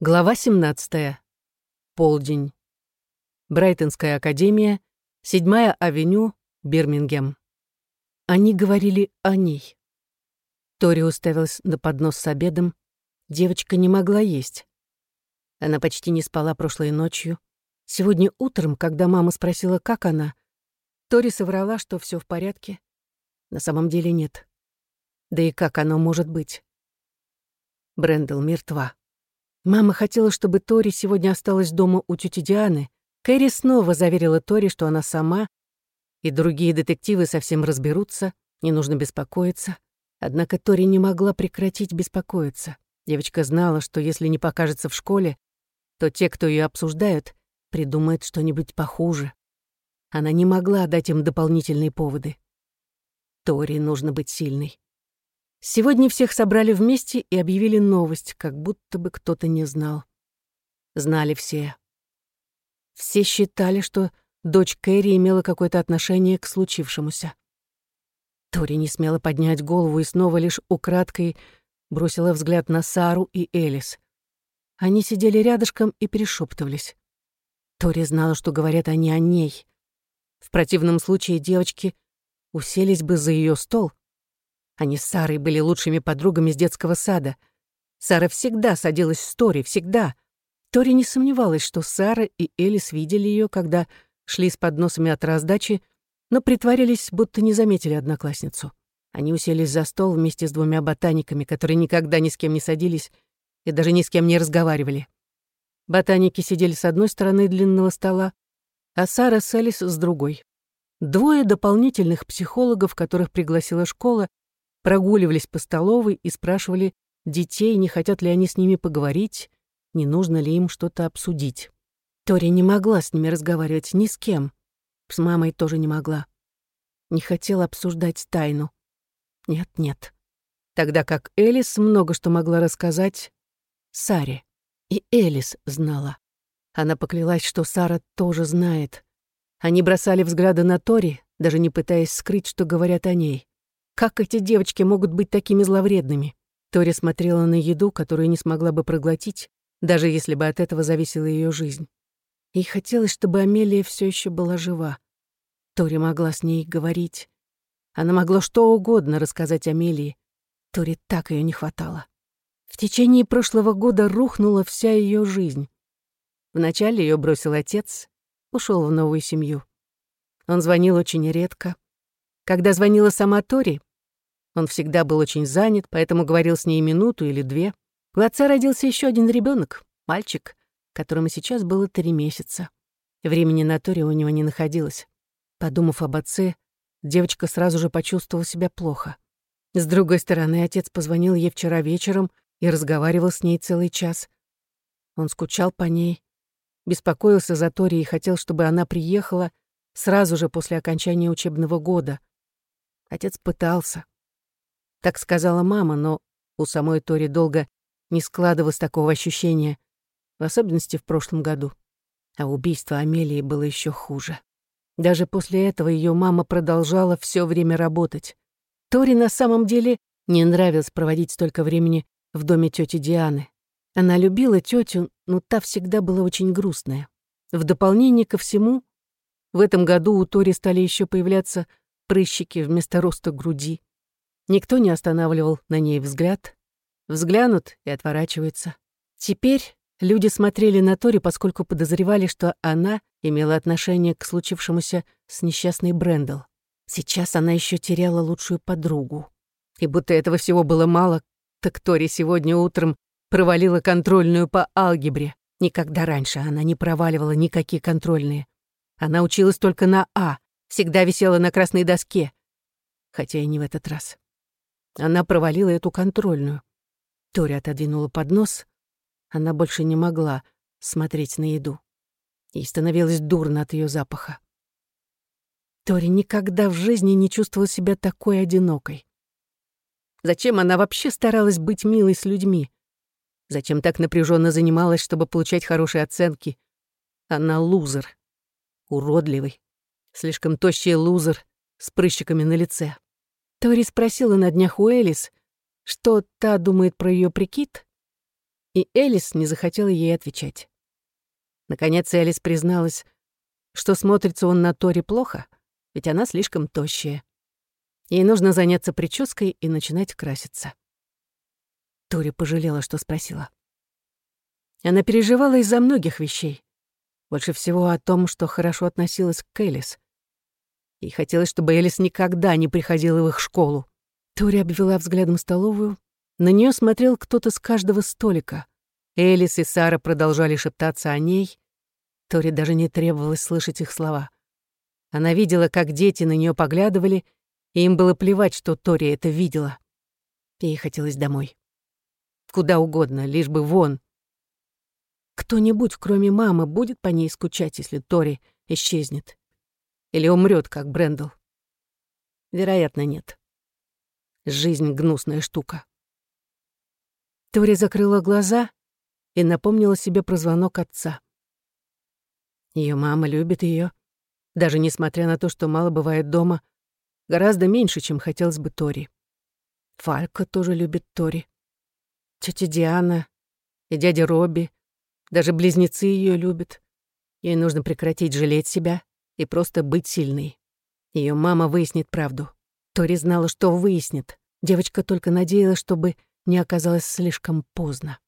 Глава 17. Полдень. Брайтонская академия, 7-я авеню, Бирмингем. Они говорили о ней. Тори уставилась на поднос с обедом. Девочка не могла есть. Она почти не спала прошлой ночью. Сегодня утром, когда мама спросила, как она, Тори соврала, что все в порядке. На самом деле нет. Да и как оно может быть? Брендел мертва. Мама хотела, чтобы Тори сегодня осталась дома у тети Дианы. Кэрри снова заверила Тори, что она сама, и другие детективы совсем разберутся, не нужно беспокоиться. Однако Тори не могла прекратить беспокоиться. Девочка знала, что если не покажется в школе, то те, кто ее обсуждают, придумают что-нибудь похуже. Она не могла дать им дополнительные поводы. Тори нужно быть сильной. Сегодня всех собрали вместе и объявили новость, как будто бы кто-то не знал. Знали все. Все считали, что дочь Кэрри имела какое-то отношение к случившемуся. Тори не смела поднять голову и снова лишь украдкой бросила взгляд на Сару и Элис. Они сидели рядышком и перешептывались. Тори знала, что говорят они о ней. В противном случае девочки уселись бы за ее стол, они с Сарой были лучшими подругами с детского сада. Сара всегда садилась с Тори, всегда. Тори не сомневалась, что Сара и Элис видели ее, когда шли с подносами от раздачи, но притворились, будто не заметили одноклассницу. Они уселись за стол вместе с двумя ботаниками, которые никогда ни с кем не садились и даже ни с кем не разговаривали. Ботаники сидели с одной стороны длинного стола, а Сара с Элис с другой. Двое дополнительных психологов, которых пригласила школа, прогуливались по столовой и спрашивали детей, не хотят ли они с ними поговорить, не нужно ли им что-то обсудить. Тори не могла с ними разговаривать ни с кем. С мамой тоже не могла. Не хотела обсуждать тайну. Нет-нет. Тогда как Элис много что могла рассказать Саре. И Элис знала. Она поклялась, что Сара тоже знает. Они бросали взгляды на Тори, даже не пытаясь скрыть, что говорят о ней. Как эти девочки могут быть такими зловредными? Тори смотрела на еду, которую не смогла бы проглотить, даже если бы от этого зависела ее жизнь. Ей хотелось, чтобы Амелия все еще была жива. Тори могла с ней говорить. Она могла что угодно рассказать Амелии. Тори так ее не хватало. В течение прошлого года рухнула вся ее жизнь. Вначале ее бросил отец, ушел в новую семью. Он звонил очень редко. Когда звонила сама Тори, он всегда был очень занят, поэтому говорил с ней минуту или две. У отца родился еще один ребенок, мальчик, которому сейчас было три месяца. Времени на Торе у него не находилось. Подумав об отце, девочка сразу же почувствовала себя плохо. С другой стороны, отец позвонил ей вчера вечером и разговаривал с ней целый час. Он скучал по ней, беспокоился за Тори и хотел, чтобы она приехала сразу же после окончания учебного года. Отец пытался. Так сказала мама, но у самой Тори долго не складывалось такого ощущения, в особенности в прошлом году. А убийство Амелии было еще хуже. Даже после этого ее мама продолжала все время работать. Тори на самом деле не нравилось проводить столько времени в доме тети Дианы. Она любила тетю, но та всегда была очень грустная. В дополнение ко всему, в этом году у Тори стали еще появляться прыщики вместо роста груди. Никто не останавливал на ней взгляд. Взглянут и отворачиваются. Теперь люди смотрели на Тори, поскольку подозревали, что она имела отношение к случившемуся с несчастной Брэндл. Сейчас она еще теряла лучшую подругу. И будто этого всего было мало, так Тори сегодня утром провалила контрольную по алгебре. Никогда раньше она не проваливала никакие контрольные. Она училась только на А, всегда висела на красной доске. Хотя и не в этот раз. Она провалила эту контрольную. Тори отодвинула поднос. Она больше не могла смотреть на еду. Ей становилось дурно от ее запаха. Тори никогда в жизни не чувствовала себя такой одинокой. Зачем она вообще старалась быть милой с людьми? Зачем так напряженно занималась, чтобы получать хорошие оценки? Она лузер. Уродливый. Слишком тощий лузер с прыщиками на лице. Тори спросила на днях у Элис, что та думает про ее прикид, и Элис не захотела ей отвечать. Наконец Элис призналась, что смотрится он на Тори плохо, ведь она слишком тощая. Ей нужно заняться прической и начинать краситься. Тори пожалела, что спросила. Она переживала из-за многих вещей. Больше всего о том, что хорошо относилась к Элис. Ей хотелось, чтобы Элис никогда не приходила в их школу. Тори обвела взглядом столовую. На нее смотрел кто-то с каждого столика. Элис и Сара продолжали шептаться о ней. Тори даже не требовалось слышать их слова. Она видела, как дети на нее поглядывали, и им было плевать, что Тори это видела. Ей хотелось домой. Куда угодно, лишь бы вон. Кто-нибудь, кроме мамы, будет по ней скучать, если Тори исчезнет. Или умрет, как Брэндл. Вероятно, нет. Жизнь — гнусная штука. Тори закрыла глаза и напомнила себе про звонок отца. Ее мама любит ее, даже несмотря на то, что мало бывает дома, гораздо меньше, чем хотелось бы Тори. Фалька тоже любит Тори. Тетя Диана и дядя Робби, даже близнецы ее любят. Ей нужно прекратить жалеть себя и просто быть сильной. Ее мама выяснит правду. Тори знала, что выяснит. Девочка только надеялась, чтобы не оказалось слишком поздно.